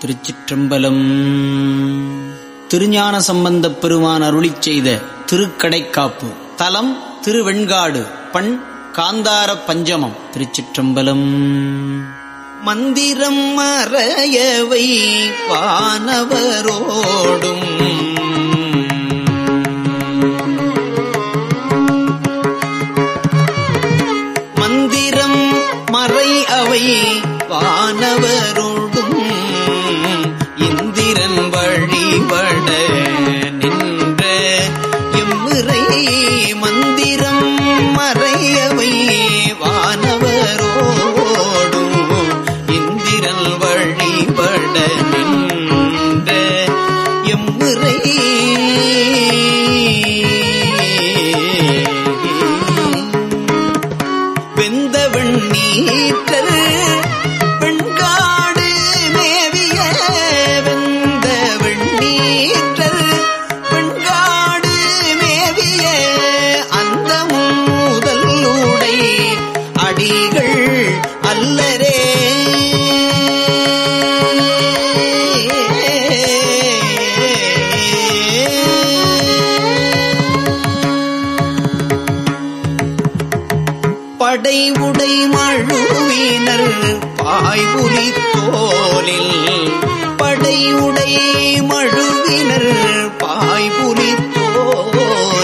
திருச்சிற்றம்பலம். திருஞான சம்பந்தப் பெருமான் அருளி செய்த திருக்கடைக்காப்பு. தலம் திருவெண்காடு பண் காந்தார பஞ்சமம் திருச்சிற்றம்பலம். மந்திரம் மறையவை வானவரோடும் வெந்தவன் பெண்காடு மேவிய வெந்தவன் நீற்றல் பெண்காடு மேவிய அந்த முதல் உடை அடிகள் அல்லரே. படை உடை மழுவினர் பாய்புரி தோலில் படையுடை மழுவினர் பாய்புரி தோல்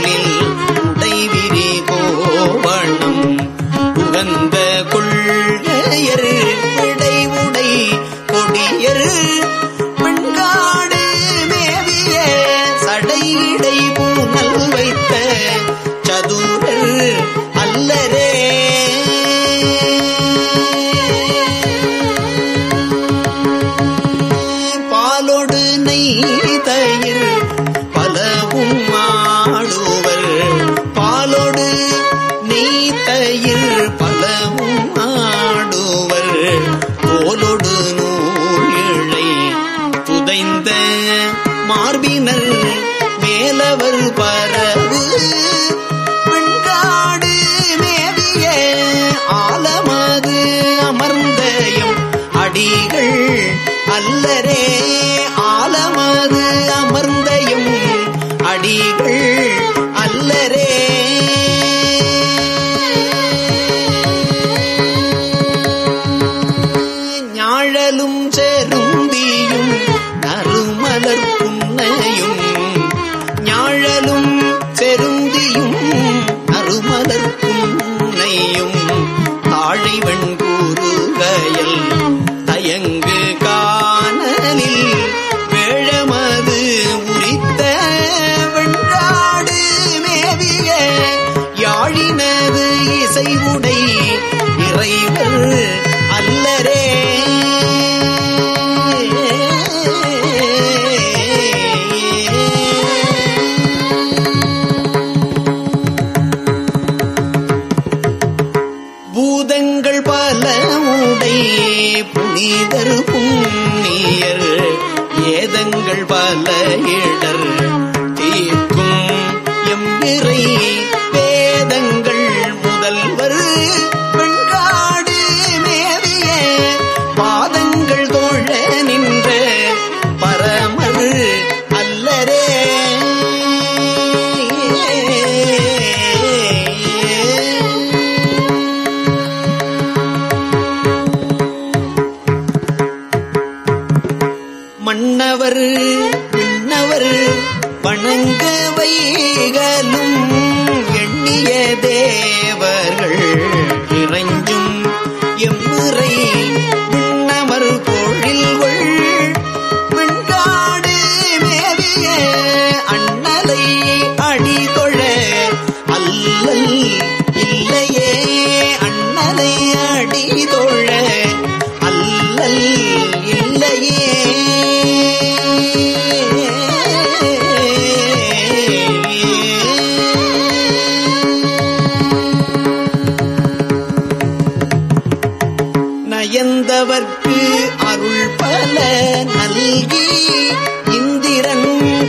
மேலவர் பரவு. பெண்காடு மேவிய ஆலமது அமர்ந்தயம். அடிகள் அல்லரே ஆலமது புனிதர் புண்ணியர் ஏதங்கள் பல இடர் தீர்க்கும் எம்பிறை மன்னவர் விண்ணவர் வணங்க வைகலும் உகந்தவர்க்கு அருள் பல நல்கி இந்திரன்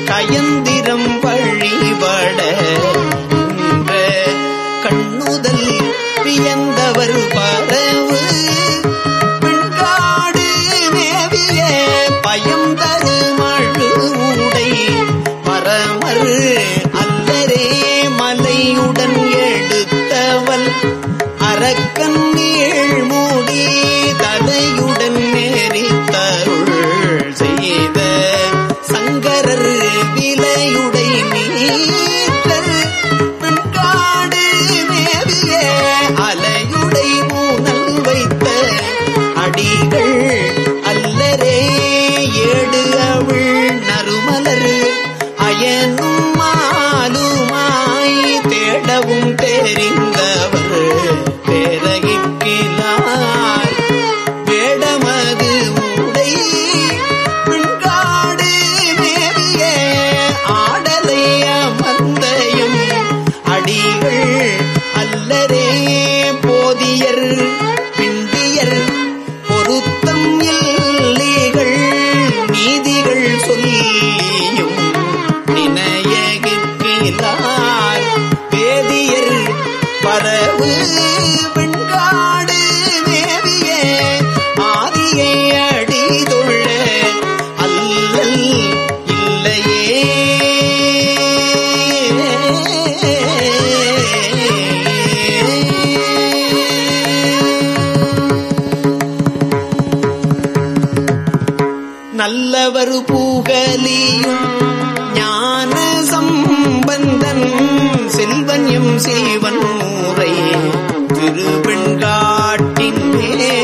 கயந்திரம் வழிபட என்ற கண்ணுதல் வியந்தவர் பரவு பின்காடு நேவிய பயம் தருமழு உடை. பரமர் அல்லரே மலையுடன் எடுத்தவள் அரக்கன் மூடி நல்லவர் பூகலியும் ஞான சம்பந்தன் செல்வன் எம் செய்வன் முறை திருவெண்காட்டின் மேல்